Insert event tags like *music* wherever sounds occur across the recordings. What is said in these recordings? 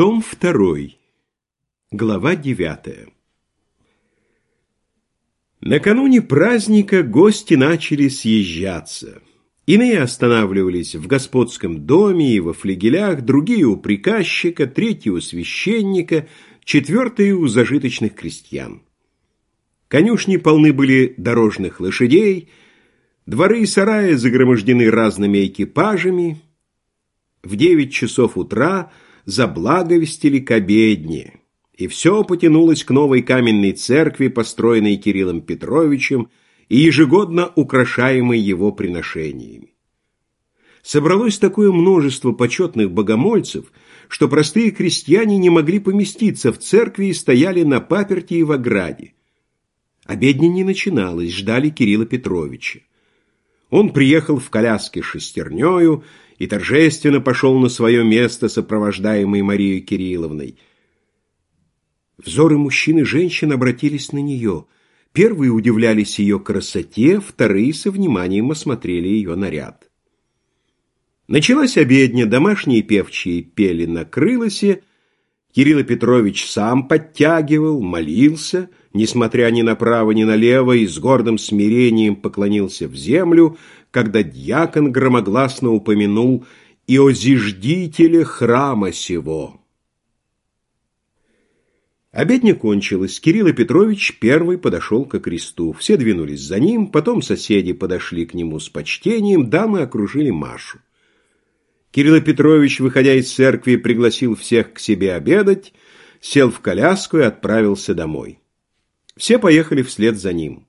Том 2. Глава 9. Накануне праздника гости начали съезжаться. Иные останавливались в господском доме и во флигелях, другие у приказчика, третьи у священника, четвертые у зажиточных крестьян. Конюшни полны были дорожных лошадей, дворы и сараи загромождены разными экипажами. В девять часов утра – заблаговестили к обедне, и все потянулось к новой каменной церкви, построенной Кириллом Петровичем и ежегодно украшаемой его приношениями. Собралось такое множество почетных богомольцев, что простые крестьяне не могли поместиться в церкви и стояли на паперти и в ограде. Обедня не начиналась, ждали Кирилла Петровича. Он приехал в коляске шестернёю и торжественно пошел на свое место, сопровождаемый Марией Кирилловной. Взоры мужчин и женщин обратились на нее. Первые удивлялись ее красоте, вторые со вниманием осмотрели ее наряд. Началась обедня, домашние певчие пели на крылосе, Кирилл Петрович сам подтягивал, молился, несмотря ни направо, ни налево, и с гордым смирением поклонился в землю, когда дьякон громогласно упомянул и о зиждителе храма сего. Обедня кончилась. Кирилл Петрович первый подошел ко кресту. Все двинулись за ним, потом соседи подошли к нему с почтением, дамы окружили Машу. Кирилл Петрович, выходя из церкви, пригласил всех к себе обедать, сел в коляску и отправился домой. Все поехали вслед за ним.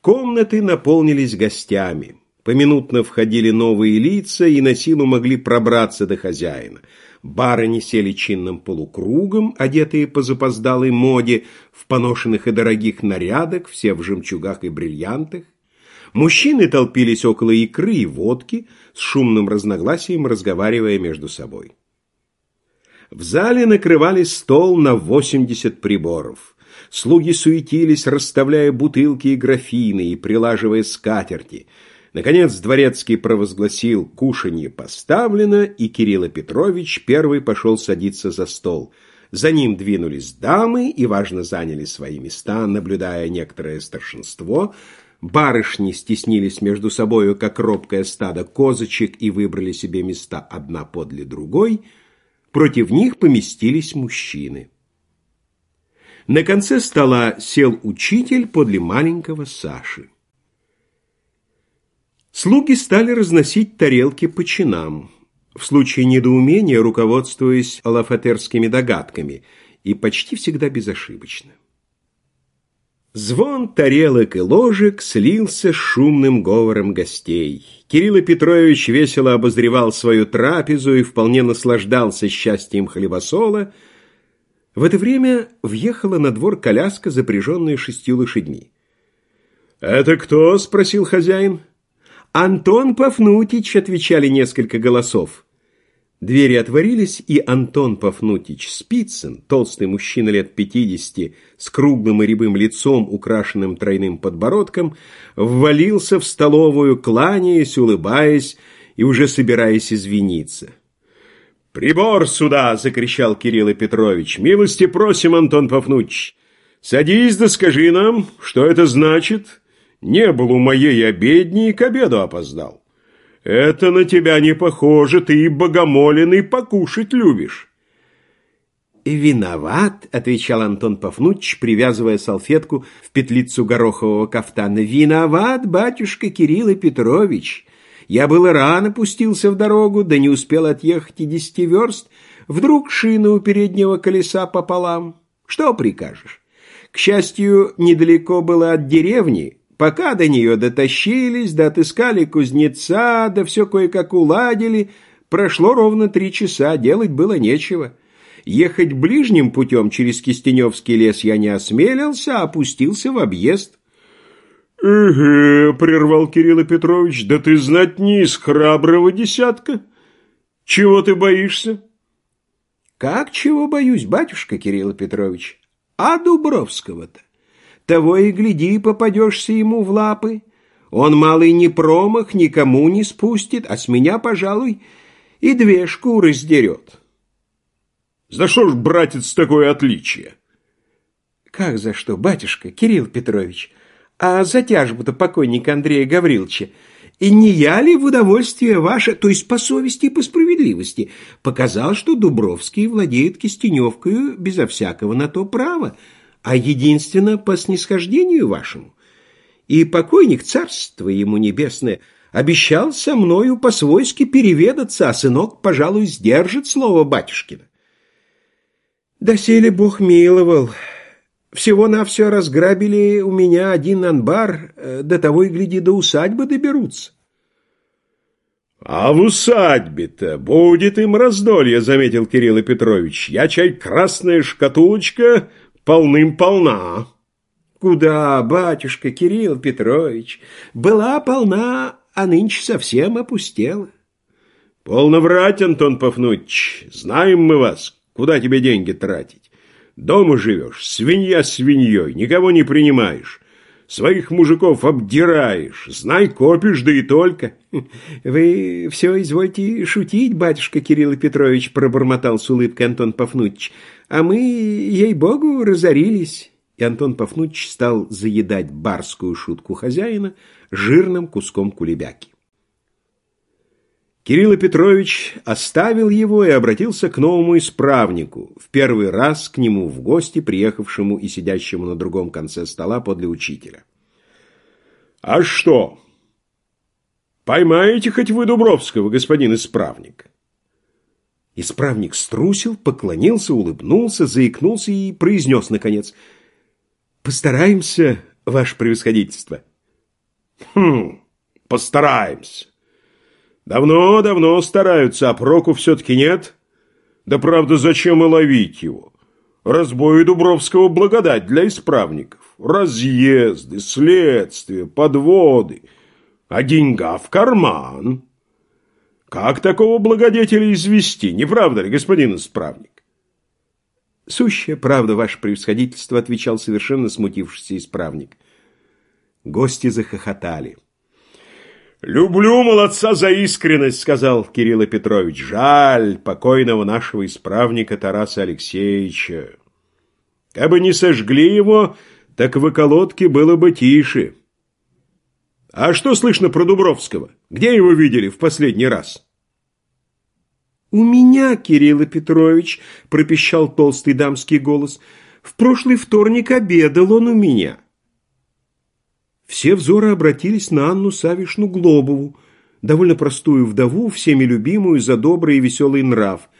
Комнаты наполнились гостями. Поминутно входили новые лица и на силу могли пробраться до хозяина. Барыни сели чинным полукругом, одетые по запоздалой моде, в поношенных и дорогих нарядах, все в жемчугах и бриллиантах. Мужчины толпились около икры и водки, с шумным разногласием разговаривая между собой. В зале накрывали стол на 80 приборов. Слуги суетились, расставляя бутылки и графины и прилаживая скатерти. Наконец дворецкий провозгласил «кушанье поставлено», и Кирилл Петрович первый пошел садиться за стол. За ним двинулись дамы и важно заняли свои места, наблюдая некоторое старшинство – Барышни стеснились между собою, как робкое стадо козочек, и выбрали себе места одна подле другой. Против них поместились мужчины. На конце стола сел учитель подле маленького Саши. Слуги стали разносить тарелки по чинам, в случае недоумения руководствуясь алафатерскими догадками, и почти всегда безошибочно. Звон тарелок и ложек слился с шумным говором гостей. Кирилл Петрович весело обозревал свою трапезу и вполне наслаждался счастьем хлебосола. В это время въехала на двор коляска, запряженная шестью лошадьми. «Это кто?» — спросил хозяин. «Антон Пафнутич», — отвечали несколько голосов. Двери отворились, и Антон Пафнутич Спицын, толстый мужчина лет пятидесяти, с круглым и рябым лицом, украшенным тройным подбородком, ввалился в столовую, кланяясь, улыбаясь и уже собираясь извиниться. «Прибор сюда!» — закричал Кирилл Петрович. «Милости просим, Антон Пафнутич! Садись да скажи нам, что это значит. Не был у моей обедни и к обеду опоздал». «Это на тебя не похоже, ты и богомолен, и покушать любишь». «Виноват», — отвечал Антон Пафнутич, привязывая салфетку в петлицу горохового кафтана. «Виноват, батюшка Кирилл Петрович. Я было рано пустился в дорогу, да не успел отъехать и десяти верст. Вдруг шина у переднего колеса пополам. Что прикажешь? К счастью, недалеко было от деревни, Пока до нее дотащились, да отыскали кузнеца, да все кое-как уладили, прошло ровно три часа, делать было нечего. Ехать ближним путем через Кистеневский лес я не осмелился, а опустился в объезд. «Эге», — прервал Кирилл Петрович, — «да ты знать не из храброго десятка. Чего ты боишься?» «Как чего боюсь, батюшка Кирилл Петрович? А Дубровского-то? Того и гляди, попадешься ему в лапы. Он малый не промах, никому не спустит, а с меня, пожалуй, и две шкуры сдерет. За что ж, братец, такое отличие? Как за что, батюшка, Кирилл Петрович? А за тяжбу-то покойника Андрея Гавриловича и не я ли в удовольствие ваше, то есть по совести и по справедливости, показал, что Дубровский владеет кистеневкою безо всякого на то права, а единственно по снисхождению вашему? И покойник, царство ему небесное, обещал со мною по-свойски переведаться, а сынок, пожалуй, сдержит слово батюшкина. Доселе Бог миловал. Всего-навсего разграбили у меня один анбар, э, до того и гляди, до усадьбы доберутся. «А в усадьбе-то будет им раздолье», — заметил Кирилл Петрович. «Я чай красная шкатулочка полным-полна». «Куда, батюшка Кирилл Петрович? Была полна, а нынче совсем опустела». «Полно врать, Антон Пафнутьевич. Знаем мы вас. Куда тебе деньги тратить? Дома живешь, свинья свиньей, никого не принимаешь. Своих мужиков обдираешь, знай, копишь, да и только. *laughs* Вы все извольте шутить, батюшка Кирилл Петрович, пробормотал с улыбкой Антон Пафнутьевич. А мы, ей-богу, разорились. И Антон Пафнутьевич стал заедать барскую шутку хозяина жирным куском кулебяки. Кирилл Петрович оставил его и обратился к новому исправнику, в первый раз к нему в гости, приехавшему и сидящему на другом конце стола подле учителя. «А что? Поймаете хоть вы Дубровского, господин исправник?» Исправник струсил, поклонился, улыбнулся, заикнулся и произнес, наконец, «Постараемся, ваше превосходительство». «Хм, постараемся». Давно-давно стараются, а проку все-таки нет. Да правда, зачем и ловить его? Разбой Дубровского благодать для исправников. Разъезды, следствия, подводы. А деньга в карман. Как такого благодетеля извести, не правда ли, господин исправник? Сущая правда, ваше превосходительство, отвечал совершенно смутившийся исправник. Гости захохотали. «Люблю молодца за искренность», — сказал Кирилл Петрович. «Жаль покойного нашего исправника Тараса Алексеевича. Кабы не сожгли его, так в околотке было бы тише. А что слышно про Дубровского? Где его видели в последний раз?» «У меня, Кирилл Петрович», — пропищал толстый дамский голос, — «в прошлый вторник обедал он у меня». Все взоры обратились на Анну Савишну Глобову, довольно простую вдову, всеми любимую за добрый и веселый нрав.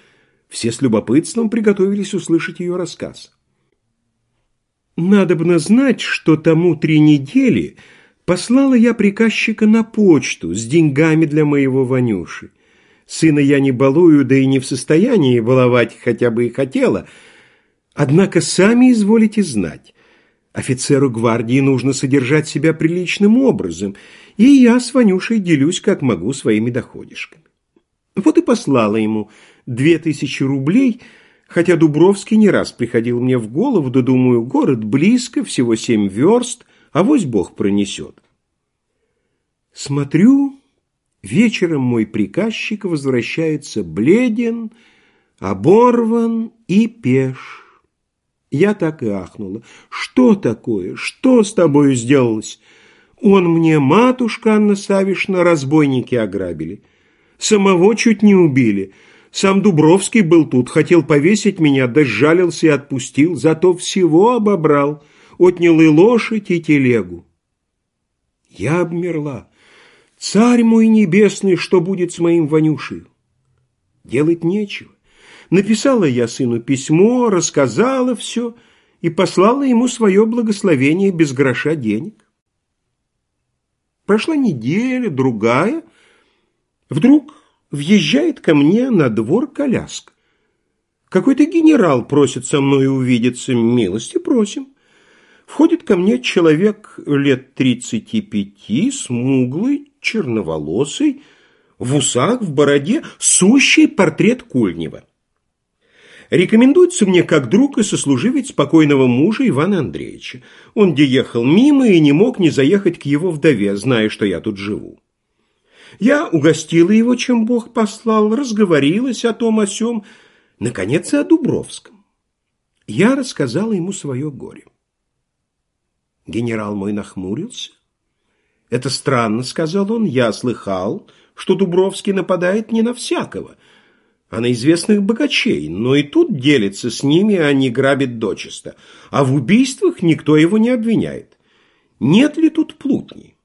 Все с любопытством приготовились услышать ее рассказ. «Надобно знать, что тому три недели послала я приказчика на почту с деньгами для моего Ванюши. Сына я не балую, да и не в состоянии баловать хотя бы и хотела. Однако сами изволите знать». Офицеру гвардии нужно содержать себя приличным образом, и я с Ванюшей делюсь как могу своими доходишками. Вот и послала ему две тысячи рублей, хотя Дубровский не раз приходил мне в голову, да думаю, город близко, всего семь верст, а вось Бог пронесет. Смотрю, вечером мой приказчик возвращается бледен, оборван и пеш. Я так и ахнула. «Что такое? Что с тобою сделалось?» «Он мне, матушка Анна Савишна, разбойники ограбили. Самого чуть не убили. Сам Дубровский был тут, хотел повесить меня, да сжалился и отпустил, зато всего обобрал, отнял и лошадь, и телегу». Я обмерла. «Царь мой небесный, что будет с моим Ванюшей?» Делать нечего. Написала я сыну письмо, рассказала все и послала ему свое благословение без гроша денег. Прошла неделя, другая. Вдруг въезжает ко мне на двор коляска. Какой-то генерал просит со мной увидеться, милости просим. Входит ко мне человек лет тридцати пяти, смуглый, черноволосый, в усах, в бороде, сущий портрет Кульнева. Рекомендуется мне как друг и сослуживец покойного мужа Ивана Андреевича. Он где ехал мимо и не мог не заехать к его вдове, зная, что я тут живу. Я угостила его, чем Бог послал, разговорилась о том о сём. Наконец, и о Дубровском. Я рассказала ему свое горе. Генерал мой нахмурился. «Это странно», — сказал он, — «я слыхал, что Дубровский нападает не на всякого, а на известных богачей, но и тут делится с ними, а не грабит дочисто, а в убийствах никто его не обвиняет. Нет ли тут плутни?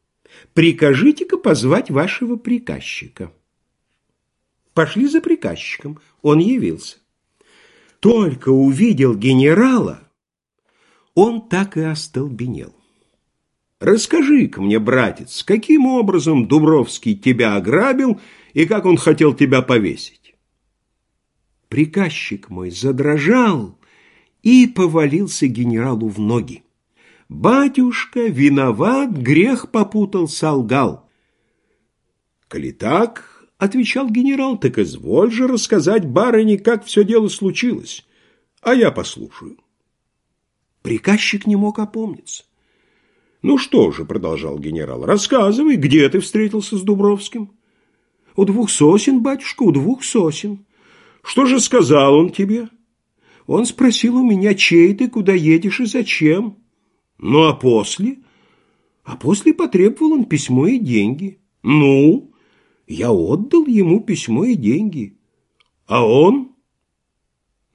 Прикажите-ка позвать вашего приказчика». Пошли за приказчиком, он явился. Только увидел генерала, он так и остолбенел. Расскажи-ка мне, братец, каким образом Дубровский тебя ограбил и как он хотел тебя повесить? Приказчик мой задрожал и повалился генералу в ноги. Батюшка виноват, грех попутал, солгал. Коли так, — отвечал генерал, — так изволь же рассказать барыне, как все дело случилось, а я послушаю. Приказчик не мог опомниться. «Ну что же», — продолжал генерал, — «рассказывай, где ты встретился с Дубровским?» «У двух сосен, батюшка, у двух сосен». «Что же сказал он тебе?» «Он спросил у меня, чей ты, куда едешь и зачем». «Ну, а после?» «А после потребовал он письмо и деньги». «Ну?» «Я отдал ему письмо и деньги». «А он?»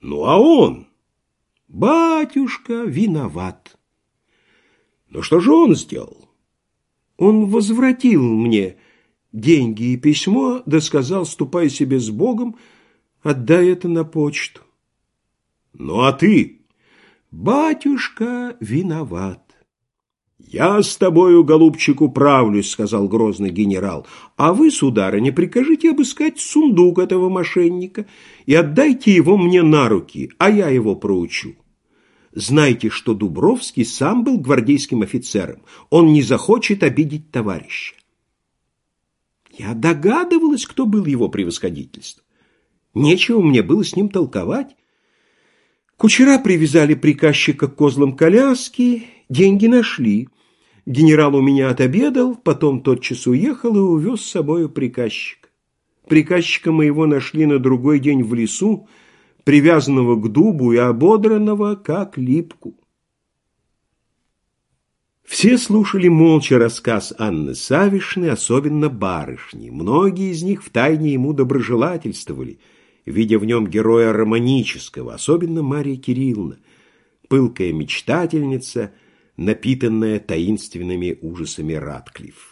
«Ну, а он?» Батюшка виноват. Но что же он сделал? Он возвратил мне деньги и письмо, да сказал, ступай себе с Богом, отдай это на почту. Ну а ты? Батюшка виноват. «Я с тобою, голубчик, управлюсь», — сказал грозный генерал. «А вы, сударыня, прикажите обыскать сундук этого мошенника и отдайте его мне на руки, а я его проучу». Знайте, что Дубровский сам был гвардейским офицером. Он не захочет обидеть товарища. Я догадывалась, кто был его превосходительство. Нечего мне было с ним толковать. Кучера привязали приказчика к козлам коляски, деньги нашли. Генерал у меня отобедал, потом тотчас уехал и увез с собою приказчика. Приказчика моего нашли на другой день в лесу, привязанного к дубу и ободранного, как липку. Все слушали молча рассказ Анны Савишны, особенно барышни. Многие из них втайне ему доброжелательствовали, видя в нем героя романического, особенно Мария Кирилловна, пылкая мечтательница, напитанная таинственными ужасами Радклифф.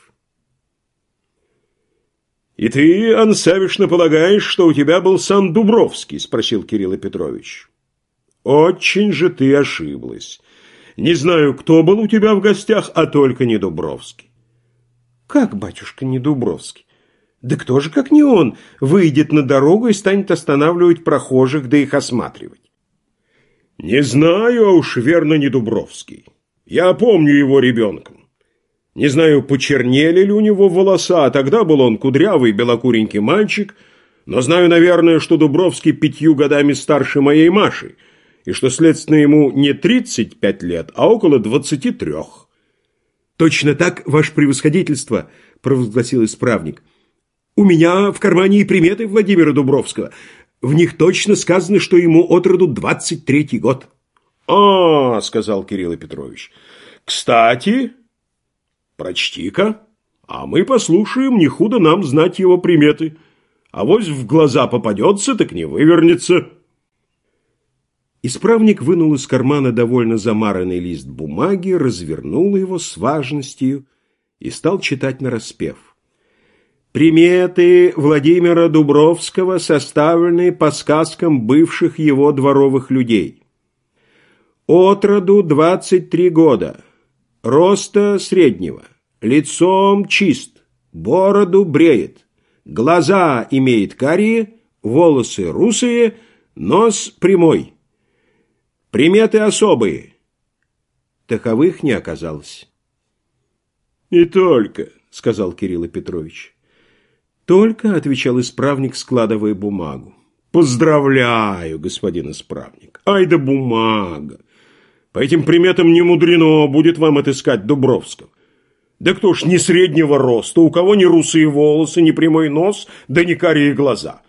«И ты, Ансавишна, полагаешь, что у тебя был сам Дубровский?» – спросил Кирилл Петрович. «Очень же ты ошиблась. Не знаю, кто был у тебя в гостях, а только не Дубровский». «Как, батюшка, не Дубровский? Да кто же, как не он, выйдет на дорогу и станет останавливать прохожих, да их осматривать?» «Не знаю, а уж верно не Дубровский. Я помню его ребенком. Не знаю, почернели ли у него волоса, а тогда был он кудрявый белокуренький мальчик, но знаю, наверное, что Дубровский пятью годами старше моей Маши, и что, следственно, ему не 35 лет, а около 23. «Точно так, ваше превосходительство», – провозгласил исправник. «У меня в кармане и приметы Владимира Дубровского. В них точно сказано, что ему от роду 23 год». «А, — сказал Кирилл Петрович, — кстати, Прочти-ка, а мы послушаем, не худо нам знать его приметы. А вось в глаза попадется, так не вывернется. Исправник вынул из кармана довольно замаранный лист бумаги, развернул его с важностью и стал читать нараспев. Приметы Владимира Дубровского составлены по сказкам бывших его дворовых людей. Отроду 23 года. Роста среднего. Лицом чист. Бороду бреет. Глаза имеет карие, волосы русые, нос прямой. Приметы особые. Таковых не оказалось. «И только», — сказал Кирилл Петрович. «Только», — отвечал исправник, складывая бумагу. «Поздравляю, господин исправник. Ай да бумага! По этим приметам не мудрено будет вам отыскать Дубровского. Да кто ж не среднего роста, у кого не русые волосы, не прямой нос, да не карие глаза.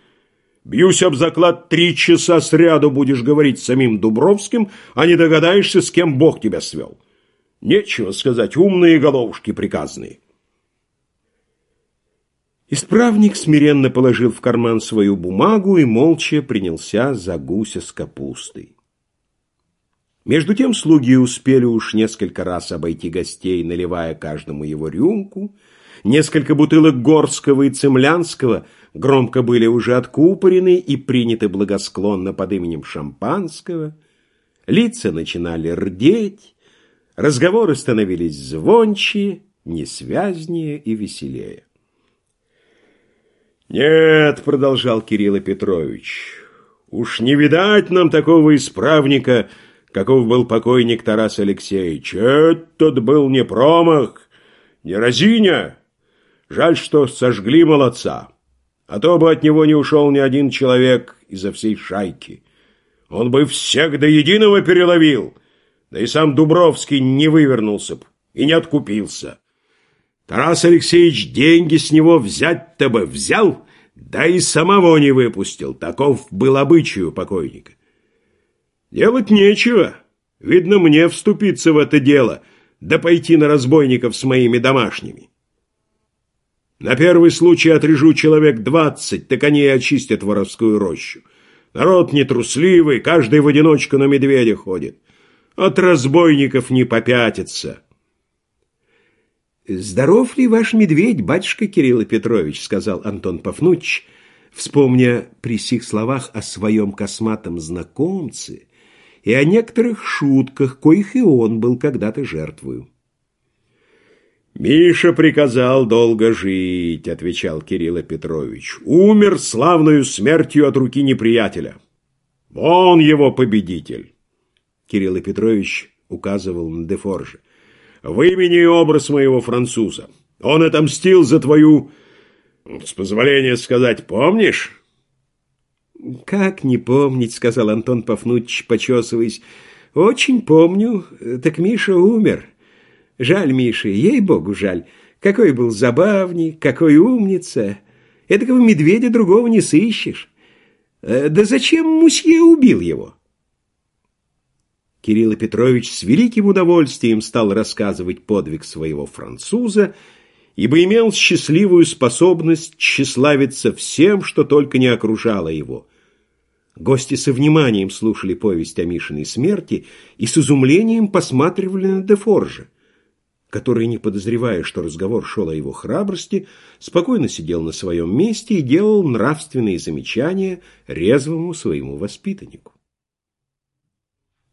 Бьюсь об заклад, три часа сряду будешь говорить с самим Дубровским, а не догадаешься, с кем Бог тебя свел. Нечего сказать, умные головушки приказные. Исправник смиренно положил в карман свою бумагу и молча принялся за гуся с капустой. Между тем слуги успели уж несколько раз обойти гостей, наливая каждому его рюмку. Несколько бутылок горского и цемлянского громко были уже откупорены и приняты благосклонно под именем шампанского. Лица начинали рдеть, разговоры становились звонче, несвязнее и веселее. «Нет», — продолжал Кирилл Петрович, — «уж не видать нам такого исправника, каков был покойник Тарас Алексеевич. Этот был не промах, не разиня. Жаль, что сожгли молодца, а то бы от него не ушел ни один человек изо всей шайки. Он бы всех до единого переловил, да и сам Дубровский не вывернулся б и не откупился». Тарас Алексеевич деньги с него взять-то бы взял, да и самого не выпустил. Таков был обычай у покойника. Делать нечего. Видно, мне вступиться в это дело, да пойти на разбойников с моими домашними. На первый случай отрежу человек двадцать, так они и очистят воровскую рощу. Народ нетрусливый, каждый в одиночку на медведя ходит. От разбойников не попятится. «Здоров ли ваш медведь, батюшка Кирилл Петрович?» — сказал Антон Пафнуч, вспомня при сих словах о своем косматом знакомце и о некоторых шутках, коих и он был когда-то жертвою. «Миша приказал долго жить», — отвечал Кирилл Петрович. «Умер славною смертью от руки неприятеля. Он его победитель». Кирилл Петрович указывал на Дефоржа. Вымени образ моего француза. Он отомстил за твою... С позволения сказать, помнишь?» «Как не помнить?» — сказал Антон Пафнуч, почесываясь. «Очень помню. Так Миша умер. Жаль Миши, ей-богу жаль. Какой был забавный, какой умница. Этакого медведя другого не сыщешь. Э, да зачем Мусье убил его?» Кирилл Петрович с великим удовольствием стал рассказывать подвиг своего француза, ибо имел счастливую способность тщеславиться всем, что только не окружало его. Гости со вниманием слушали повесть о Мишиной смерти и с изумлением посматривали на Дефоржа, который, не подозревая, что разговор шел о его храбрости, спокойно сидел на своем месте и делал нравственные замечания резвому своему воспитаннику.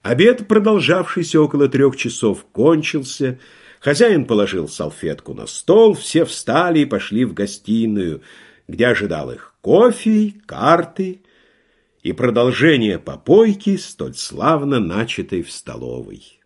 Обед, продолжавшийся около трех часов, кончился. Хозяин положил салфетку на стол, все встали и пошли в гостиную, где ожидал их кофе, карты и продолжение попойки, столь славно начатой в столовой.